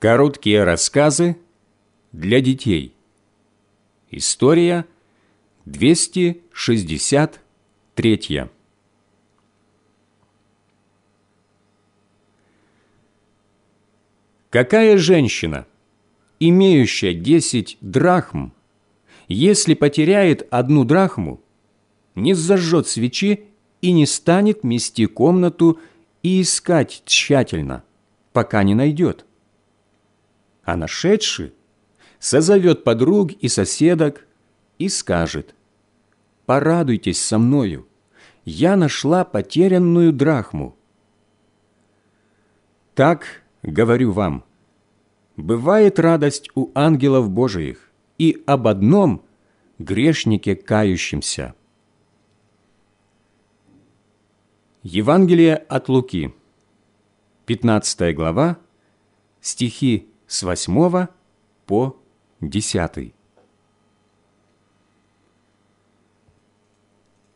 Короткие рассказы для детей. История 263. Какая женщина, имеющая десять драхм, если потеряет одну драхму, не зажжет свечи и не станет мести комнату и искать тщательно, пока не найдет? А нашедший созовет подруг и соседок и скажет, «Порадуйтесь со мною, я нашла потерянную драхму». Так, говорю вам, бывает радость у ангелов Божиих и об одном грешнике кающемся. Евангелие от Луки, 15 глава, стихи с 8 по 10.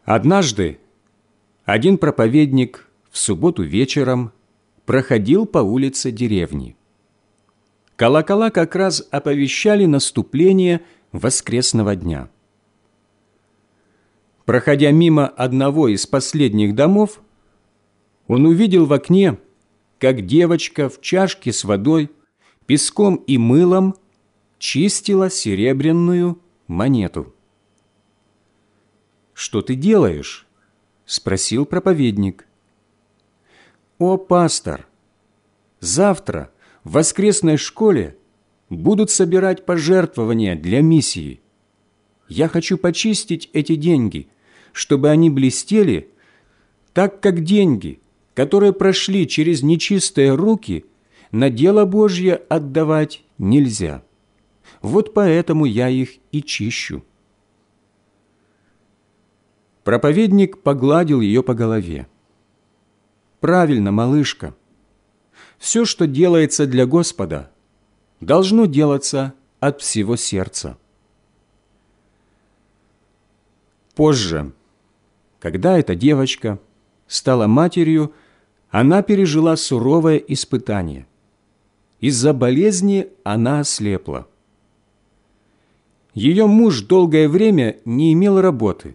Однажды один проповедник в субботу вечером проходил по улице деревни. Колокола как раз оповещали наступление воскресного дня. Проходя мимо одного из последних домов, он увидел в окне, как девочка в чашке с водой – песком и мылом чистила серебряную монету. «Что ты делаешь?» – спросил проповедник. «О, пастор, завтра в воскресной школе будут собирать пожертвования для миссии. Я хочу почистить эти деньги, чтобы они блестели, так как деньги, которые прошли через нечистые руки – на дело Божье отдавать нельзя. Вот поэтому я их и чищу». Проповедник погладил ее по голове. «Правильно, малышка. Все, что делается для Господа, должно делаться от всего сердца». Позже, когда эта девочка стала матерью, она пережила суровое испытание – из-за болезни она ослепла. Ее муж долгое время не имел работы,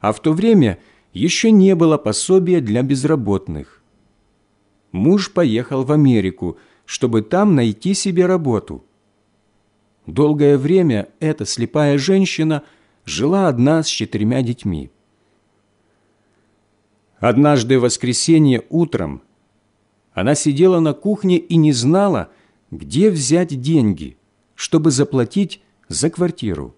а в то время еще не было пособия для безработных. Муж поехал в Америку, чтобы там найти себе работу. Долгое время эта слепая женщина жила одна с четырьмя детьми. Однажды в воскресенье утром она сидела на кухне и не знала, где взять деньги, чтобы заплатить за квартиру.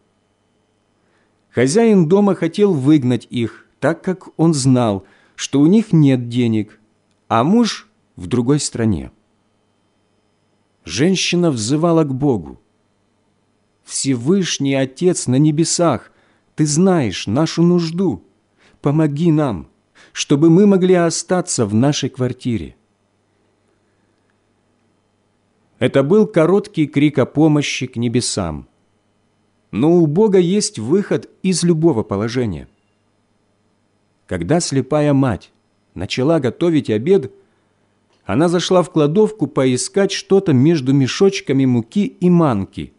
Хозяин дома хотел выгнать их, так как он знал, что у них нет денег, а муж в другой стране. Женщина взывала к Богу. «Всевышний Отец на небесах, Ты знаешь нашу нужду. Помоги нам, чтобы мы могли остаться в нашей квартире». Это был короткий крик о помощи к небесам. Но у Бога есть выход из любого положения. Когда слепая мать начала готовить обед, она зашла в кладовку поискать что-то между мешочками муки и манки.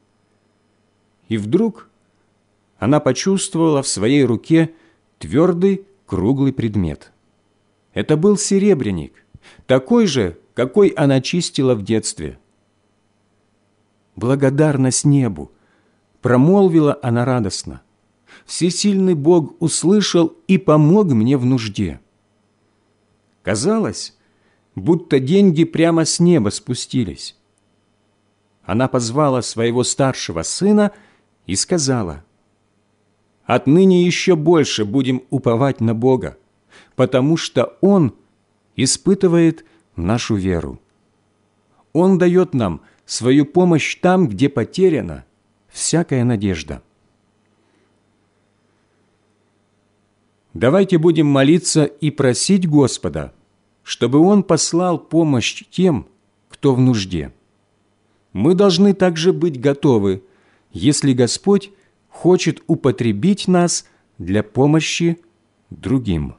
И вдруг она почувствовала в своей руке твердый круглый предмет. Это был серебряник, такой же, какой она чистила в детстве – благодарность небу!» Промолвила она радостно. «Всесильный Бог услышал и помог мне в нужде». Казалось, будто деньги прямо с неба спустились. Она позвала своего старшего сына и сказала, «Отныне еще больше будем уповать на Бога, потому что Он испытывает нашу веру. Он дает нам – свою помощь там, где потеряна всякая надежда. Давайте будем молиться и просить Господа, чтобы Он послал помощь тем, кто в нужде. Мы должны также быть готовы, если Господь хочет употребить нас для помощи другим.